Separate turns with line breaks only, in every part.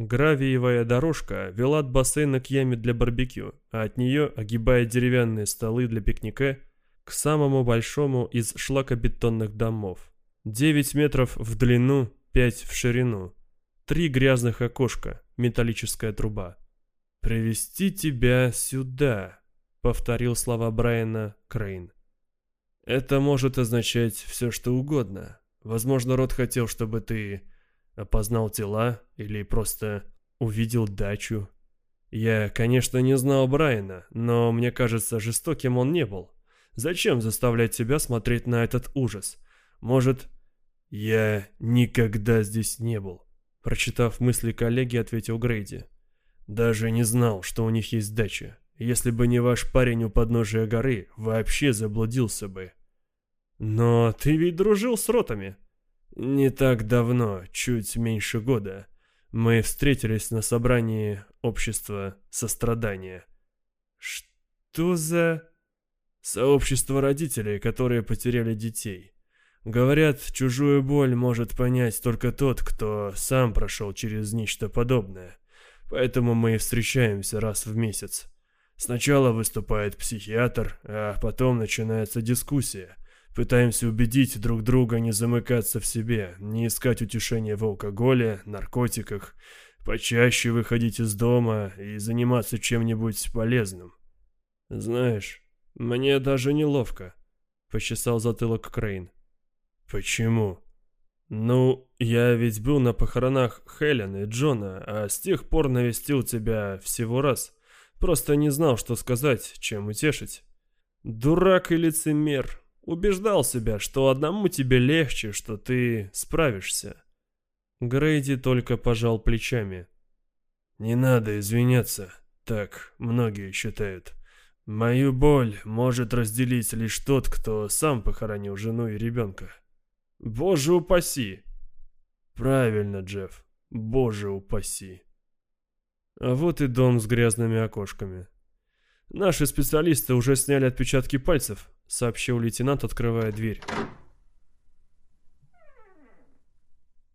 Гравиевая дорожка вела от бассейна к яме для барбекю, а от нее, огибая деревянные столы для пикника, к самому большому из шлакобетонных домов. 9 метров в длину, 5 в ширину. Три грязных окошка, металлическая труба. «Привести тебя сюда», — повторил слова Брайана Крейн. «Это может означать все, что угодно. Возможно, Рот хотел, чтобы ты опознал тела или просто увидел дачу. Я, конечно, не знал Брайана, но мне кажется, жестоким он не был. Зачем заставлять себя смотреть на этот ужас? Может, я никогда здесь не был?» Прочитав мысли коллеги, ответил Грейди. Даже не знал, что у них есть дача. Если бы не ваш парень у подножия горы, вообще заблудился бы. Но ты ведь дружил с ротами. Не так давно, чуть меньше года. Мы встретились на собрании общества сострадания. Что за... Сообщество родителей, которые потеряли детей. Говорят, чужую боль может понять только тот, кто сам прошел через нечто подобное. Поэтому мы и встречаемся раз в месяц. Сначала выступает психиатр, а потом начинается дискуссия. Пытаемся убедить друг друга не замыкаться в себе, не искать утешения в алкоголе, наркотиках, почаще выходить из дома и заниматься чем-нибудь полезным. Знаешь, мне даже неловко, почесал затылок Крейн. Почему? «Ну, я ведь был на похоронах Хелен и Джона, а с тех пор навестил тебя всего раз. Просто не знал, что сказать, чем утешить. Дурак и лицемер. Убеждал себя, что одному тебе легче, что ты справишься». Грейди только пожал плечами. «Не надо извиняться, так многие считают. Мою боль может разделить лишь тот, кто сам похоронил жену и ребенка». Боже упаси. Правильно, Джефф. Боже упаси. А вот и дом с грязными окошками. Наши специалисты уже сняли отпечатки пальцев, сообщил лейтенант, открывая дверь.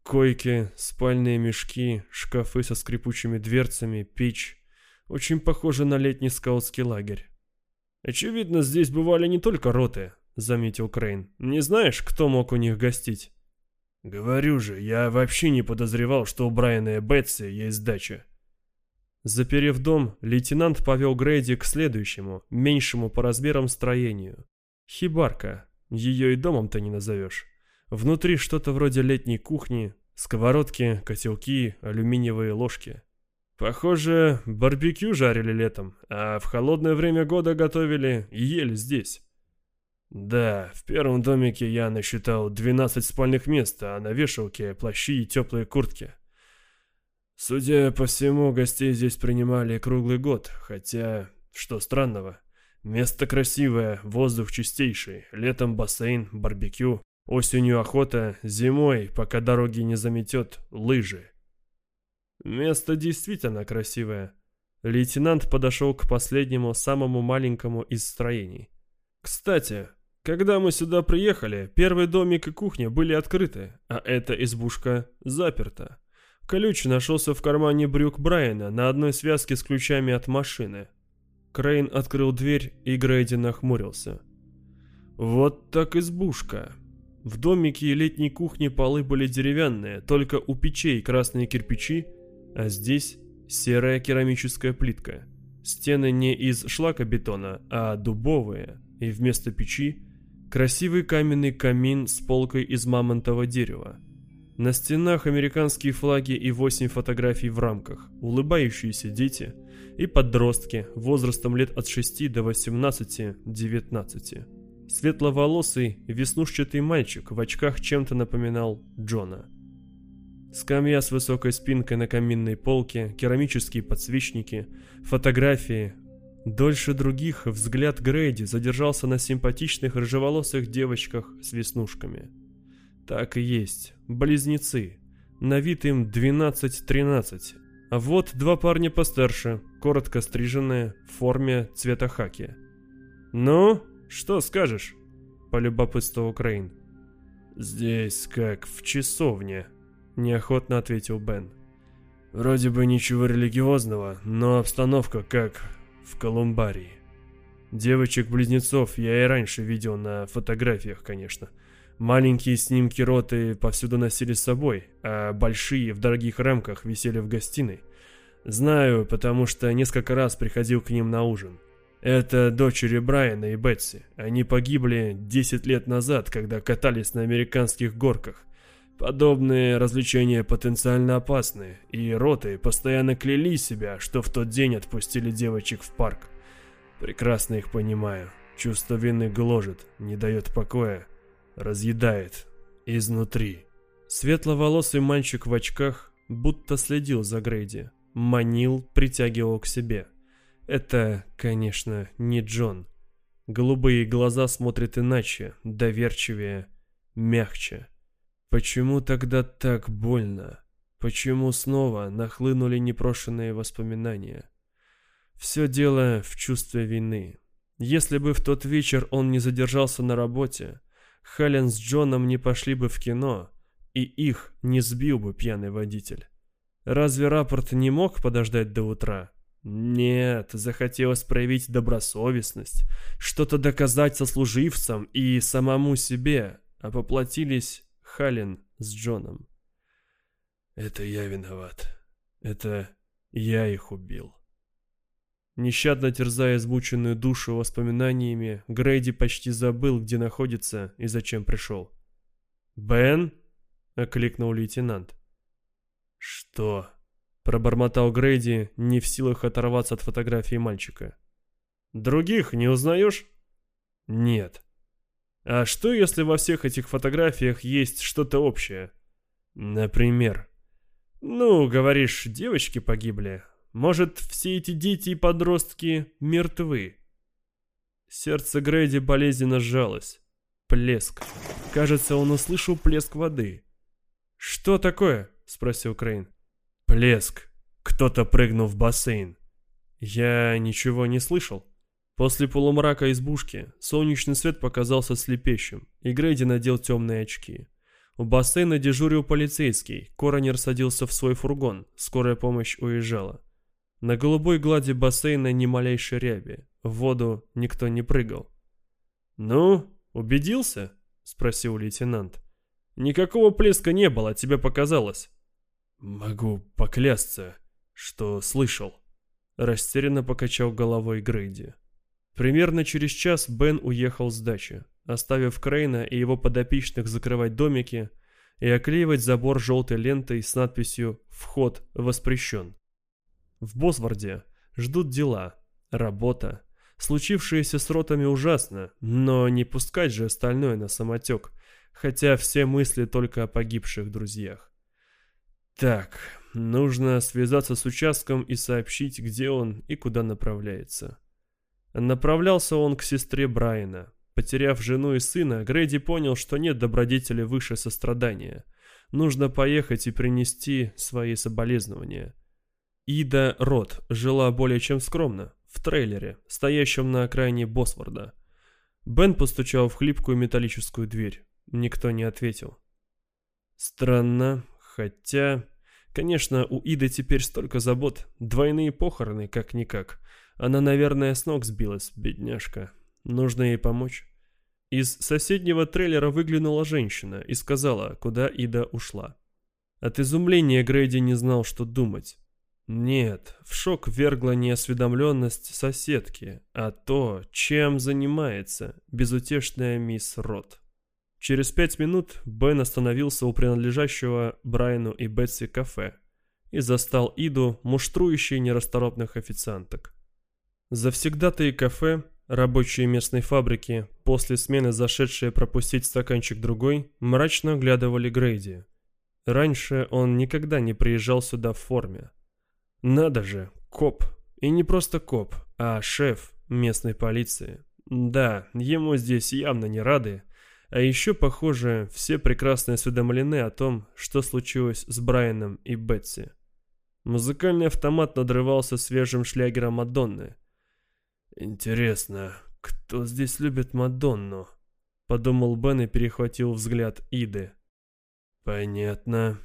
Койки, спальные мешки, шкафы со скрипучими дверцами, печь. Очень похоже на летний скаутский лагерь. Очевидно, здесь бывали не только роты, — заметил Крейн. «Не знаешь, кто мог у них гостить?» «Говорю же, я вообще не подозревал, что у Брайана и Бетси есть дача». Заперев дом, лейтенант повел Грейди к следующему, меньшему по размерам строению. Хибарка. Ее и домом-то не назовешь. Внутри что-то вроде летней кухни, сковородки, котелки, алюминиевые ложки. Похоже, барбекю жарили летом, а в холодное время года готовили и ели здесь. Да, в первом домике я насчитал 12 спальных мест, а на вешалке плащи и теплые куртки. Судя по всему, гостей здесь принимали круглый год, хотя, что странного, место красивое, воздух чистейший, летом бассейн, барбекю, осенью охота, зимой, пока дороги не заметет, лыжи. Место действительно красивое. Лейтенант подошел к последнему, самому маленькому из строений. Кстати, когда мы сюда приехали, первый домик и кухня были открыты, а эта избушка заперта. Ключ нашелся в кармане брюк Брайана на одной связке с ключами от машины. Крейн открыл дверь, и Грейди нахмурился. Вот так избушка. В домике и летней кухне полы были деревянные, только у печей красные кирпичи, а здесь серая керамическая плитка. Стены не из шлакобетона, а дубовые, и вместо печи Красивый каменный камин с полкой из мамонтового дерева. На стенах американские флаги и восемь фотографий в рамках, улыбающиеся дети и подростки возрастом лет от 6 до 18-19. Светловолосый, веснушчатый мальчик в очках чем-то напоминал Джона. Скамья с высокой спинкой на каминной полке, керамические подсвечники, фотографии, Дольше других взгляд Грейди задержался на симпатичных рыжеволосых девочках с веснушками. Так и есть, близнецы. На вид им 12-13. А вот два парня постарше, коротко стриженные, в форме цвета хаки. «Ну, что скажешь?» – полюбопытствовал Крейн. «Здесь как в часовне», – неохотно ответил Бен. Вроде бы ничего религиозного, но обстановка как в Колумбарии. Девочек-близнецов я и раньше видел на фотографиях, конечно. Маленькие снимки роты повсюду носили с собой, а большие в дорогих рамках висели в гостиной. Знаю, потому что несколько раз приходил к ним на ужин. Это дочери Брайана и Бетси. Они погибли 10 лет назад, когда катались на американских горках. Подобные развлечения потенциально опасны, и роты постоянно кляли себя, что в тот день отпустили девочек в парк. Прекрасно их понимаю. Чувство вины гложет, не дает покоя, разъедает изнутри. Светловолосый мальчик в очках будто следил за Грейди, манил, притягивал к себе. Это, конечно, не Джон. Голубые глаза смотрят иначе, доверчивее, мягче. Почему тогда так больно? Почему снова нахлынули непрошенные воспоминания? Все дело в чувстве вины. Если бы в тот вечер он не задержался на работе, Хален с Джоном не пошли бы в кино, и их не сбил бы пьяный водитель. Разве рапорт не мог подождать до утра? Нет, захотелось проявить добросовестность, что-то доказать сослуживцам и самому себе, а поплатились Хален с Джоном. Это я виноват. Это я их убил. Нещадно терзая измученную душу воспоминаниями, Грейди почти забыл, где находится и зачем пришел. «Бен?» — окликнул лейтенант. «Что?» — пробормотал Грейди, не в силах оторваться от фотографии мальчика. «Других не узнаешь?» «Нет». А что, если во всех этих фотографиях есть что-то общее? Например, ну, говоришь, девочки погибли. Может, все эти дети и подростки мертвы? Сердце Грейди болезненно сжалось. Плеск. Кажется, он услышал плеск воды. «Что такое?» — спросил Крейн. «Плеск. Кто-то прыгнул в бассейн». «Я ничего не слышал». После полумрака избушки солнечный свет показался слепящим, и Грейди надел темные очки. У бассейна дежурил полицейский, коронер садился в свой фургон, скорая помощь уезжала. На голубой глади бассейна ни малейшей ряби, в воду никто не прыгал. «Ну, убедился?» — спросил лейтенант. «Никакого плеска не было, тебе показалось». «Могу поклясться, что слышал», — растерянно покачал головой Грейди. Примерно через час Бен уехал с дачи, оставив Крейна и его подопечных закрывать домики и оклеивать забор желтой лентой с надписью «Вход воспрещен». В Босворде ждут дела, работа. Случившееся с ротами ужасно, но не пускать же остальное на самотек, хотя все мысли только о погибших друзьях. Так, нужно связаться с участком и сообщить, где он и куда направляется. Направлялся он к сестре Брайана. Потеряв жену и сына, Грейди понял, что нет добродетели выше сострадания. Нужно поехать и принести свои соболезнования. Ида Рот жила более чем скромно, в трейлере, стоящем на окраине Босворда. Бен постучал в хлипкую металлическую дверь. Никто не ответил. Странно, хотя... Конечно, у Иды теперь столько забот, двойные похороны, как-никак. Она, наверное, с ног сбилась, бедняжка. Нужно ей помочь. Из соседнего трейлера выглянула женщина и сказала, куда Ида ушла. От изумления Грейди не знал, что думать. Нет, в шок вергла не осведомленность соседки, а то, чем занимается безутешная мисс Рот. Через пять минут Бен остановился у принадлежащего Брайану и Бетси кафе и застал Иду, муштрующей нерасторопных официанток. Завсегдатые кафе, рабочие местной фабрики, после смены зашедшие пропустить стаканчик другой, мрачно оглядывали Грейди. Раньше он никогда не приезжал сюда в форме. Надо же, коп. И не просто коп, а шеф местной полиции. Да, ему здесь явно не рады. А еще, похоже, все прекрасно осведомлены о том, что случилось с Брайаном и Бетси. Музыкальный автомат надрывался свежим шлягером Мадонны. «Интересно, кто здесь любит Мадонну?» Подумал Бен и перехватил взгляд Иды. «Понятно.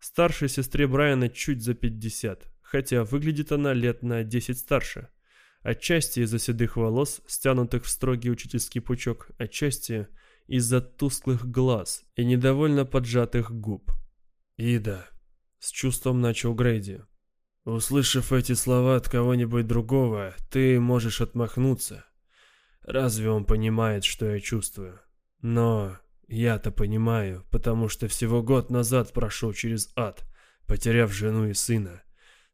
Старшей сестре Брайана чуть за 50, хотя выглядит она лет на 10 старше. Отчасти из-за седых волос, стянутых в строгий учительский пучок, отчасти из-за тусклых глаз и недовольно поджатых губ. «Ида», — с чувством начал Грейди, — «услышав эти слова от кого-нибудь другого, ты можешь отмахнуться. Разве он понимает, что я чувствую? Но я-то понимаю, потому что всего год назад прошел через ад, потеряв жену и сына.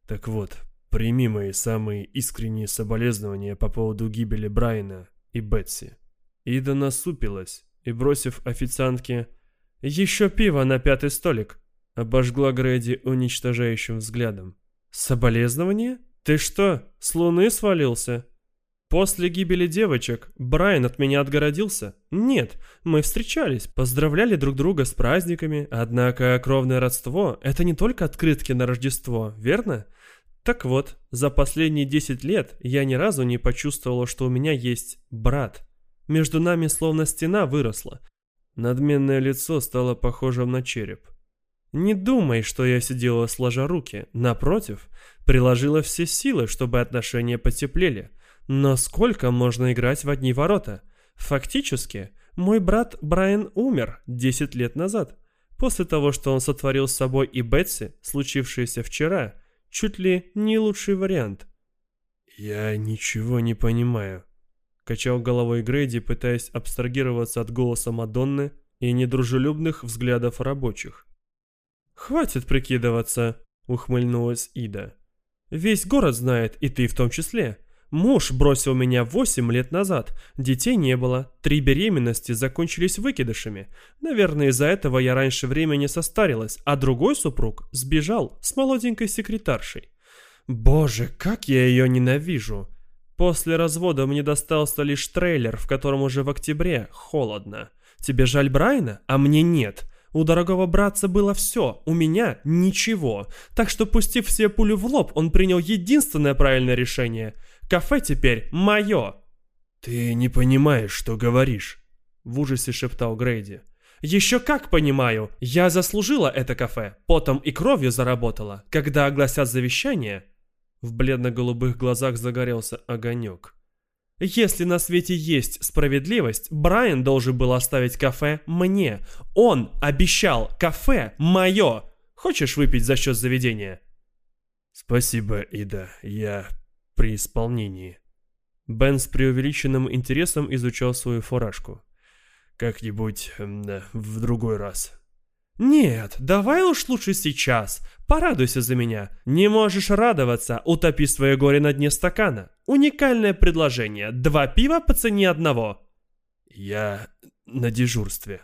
Так вот, прими мои самые искренние соболезнования по поводу гибели Брайана и Бетси. Ида насупилась и, бросив официантке «Еще пиво на пятый столик», обожгла Грэди уничтожающим взглядом. «Соболезнования? Ты что, с луны свалился?» После гибели девочек Брайан от меня отгородился? Нет, мы встречались, поздравляли друг друга с праздниками, однако кровное родство – это не только открытки на Рождество, верно? Так вот, за последние 10 лет я ни разу не почувствовала, что у меня есть брат. Между нами словно стена выросла. Надменное лицо стало похожим на череп. Не думай, что я сидела сложа руки. Напротив, приложила все силы, чтобы отношения потеплели – но сколько можно играть в одни ворота? Фактически, мой брат Брайан умер 10 лет назад. После того, что он сотворил с собой и Бетси, случившееся вчера, чуть ли не лучший вариант. «Я ничего не понимаю», — качал головой Грейди, пытаясь абстрагироваться от голоса Мадонны и недружелюбных взглядов рабочих. «Хватит прикидываться», — ухмыльнулась Ида. «Весь город знает, и ты в том числе. Муж бросил меня 8 лет назад. Детей не было. Три беременности закончились выкидышами. Наверное, из-за этого я раньше времени состарилась, а другой супруг сбежал с молоденькой секретаршей. Боже, как я ее ненавижу. После развода мне достался лишь трейлер, в котором уже в октябре холодно. Тебе жаль Брайна, а мне нет. У дорогого братца было все, у меня ничего. Так что, пустив все пули в лоб, он принял единственное правильное решение – Кафе теперь мое!»
«Ты не понимаешь, что говоришь», — в ужасе шептал Грейди.
«Еще как понимаю! Я заслужила это кафе, потом и кровью заработала. Когда огласят завещание...» В бледно-голубых глазах загорелся огонек. «Если на свете есть справедливость, Брайан должен был оставить кафе мне. Он обещал кафе мое. Хочешь выпить за счет заведения?»
«Спасибо, Ида, я при исполнении.
Бен с преувеличенным интересом изучал свою фуражку.
«Как-нибудь э, в другой раз».
«Нет, давай уж лучше сейчас. Порадуйся за меня. Не можешь радоваться, утопи свое горе на дне стакана. Уникальное предложение. Два пива по цене одного».
«Я на дежурстве.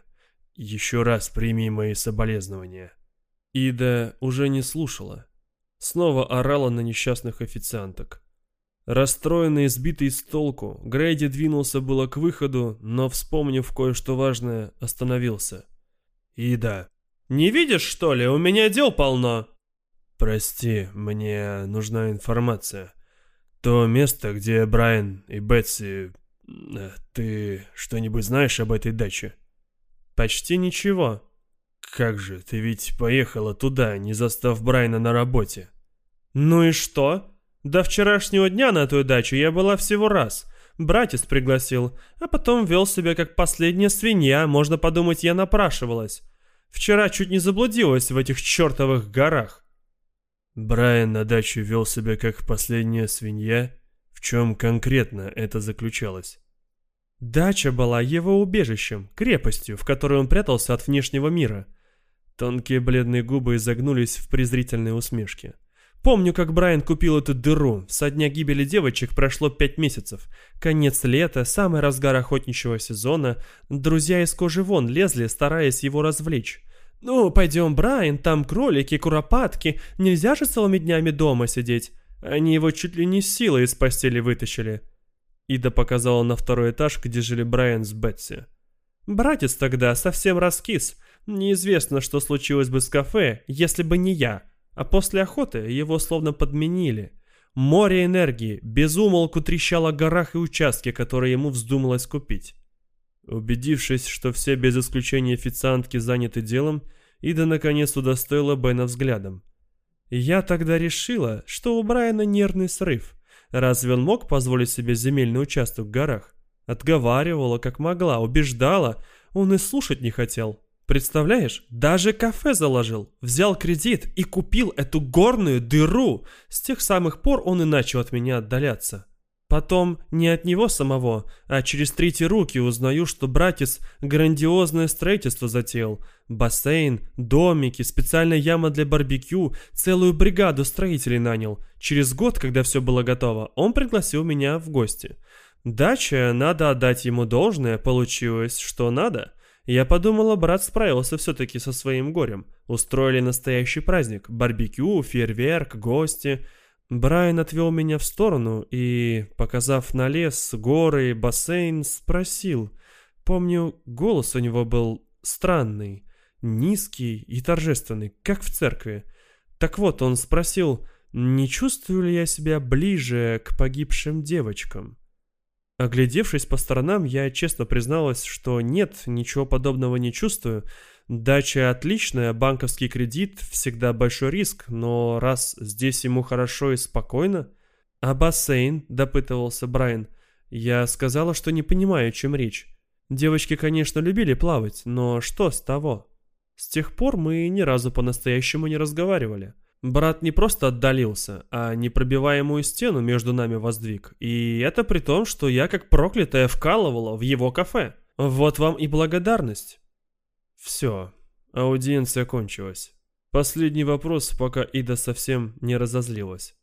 Еще раз прими мои соболезнования».
Ида уже не слушала. Снова орала на несчастных официанток. Расстроенный и сбитый с толку, Грейди двинулся было к выходу, но, вспомнив кое-что важное, остановился.
«Ида».
«Не видишь, что ли? У меня дел полно».
«Прости, мне нужна информация. То место, где Брайан и Бетси... Э, ты что-нибудь знаешь об этой даче?»
«Почти ничего».
«Как же, ты ведь поехала туда, не застав Брайана на работе».
«Ну и что?» До вчерашнего дня на эту дачу я была всего раз. Братец пригласил, а потом вел себя как последняя свинья, можно подумать, я напрашивалась. Вчера чуть не заблудилась в этих чертовых горах.
Брайан на дачу вел себя как последняя свинья? В чем конкретно это заключалось?
Дача была его убежищем, крепостью, в которой он прятался от внешнего мира. Тонкие бледные губы изогнулись в презрительной усмешке. Помню, как Брайан купил эту дыру. Со дня гибели девочек прошло пять месяцев. Конец лета, самый разгар охотничьего сезона. Друзья из кожи вон лезли, стараясь его развлечь. «Ну, пойдем, Брайан, там кролики, куропатки. Нельзя же целыми днями дома сидеть». Они его чуть ли не силой из постели вытащили. Ида показала на второй этаж, где жили Брайан с Бетси. Братец тогда совсем раскис. Неизвестно, что случилось бы с кафе, если бы не я. А после охоты его словно подменили. Море энергии безумолку трещало о горах и участке, которые ему вздумалось купить. Убедившись, что все без исключения официантки заняты делом, Ида наконец удостоила Бена взглядом. Я тогда решила, что у Брайана нервный срыв. Разве он мог позволить себе земельный участок в горах? Отговаривала, как могла, убеждала. Он и слушать не хотел. Представляешь, даже кафе заложил, взял кредит и купил эту горную дыру. С тех самых пор он и начал от меня отдаляться. Потом не от него самого, а через третьи руки узнаю, что братец грандиозное строительство затеял. Бассейн, домики, специальная яма для барбекю, целую бригаду строителей нанял. Через год, когда все было готово, он пригласил меня в гости. Дача, надо отдать ему должное, получилось, что надо. Я подумала, брат справился все-таки со своим горем. Устроили настоящий праздник. Барбекю, фейерверк, гости – Брайан отвел меня в сторону и, показав на лес, горы, бассейн, спросил. Помню, голос у него был странный, низкий и торжественный, как в церкви. Так вот, он спросил, не чувствую ли я себя ближе к погибшим девочкам. Оглядевшись по сторонам, я честно призналась, что нет, ничего подобного не чувствую, Дача отличная, банковский кредит всегда большой риск, но раз здесь ему хорошо и спокойно... А бассейн, допытывался Брайан. Я сказала, что не понимаю, чем речь. Девочки, конечно, любили плавать, но что с того? С тех пор мы ни разу по-настоящему не разговаривали. Брат не просто отдалился, а непробиваемую стену между нами воздвиг. И это при том, что я как проклятая вкалывала в его кафе. Вот вам и благодарность. Все, аудиенция кончилась. Последний вопрос, пока Ида совсем не разозлилась.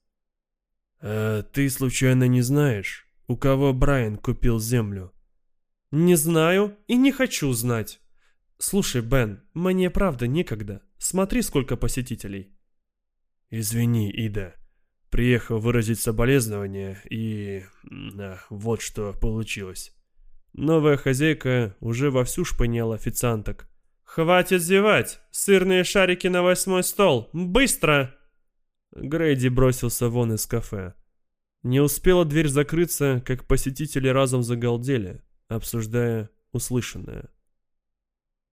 «А ты случайно не знаешь, у кого Брайан купил землю?» «Не знаю и не хочу знать. Слушай, Бен, мне правда некогда. Смотри, сколько посетителей».
«Извини, Ида. Приехал выразить соболезнования и... Вот что получилось».
Новая хозяйка уже вовсю шпыняла официанток. «Хватит зевать! Сырные шарики на восьмой стол! Быстро!» Грейди бросился вон из кафе. Не успела дверь закрыться, как посетители разом загалдели, обсуждая услышанное.